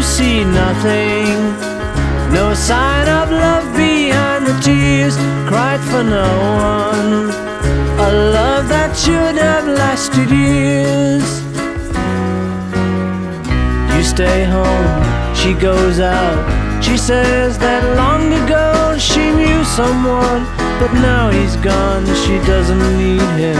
You see nothing. No sign of love behind the tears cried for no one. A love that should have lasted years. You stay home, she goes out. She says that long ago she knew someone, but now he's gone, she doesn't need him.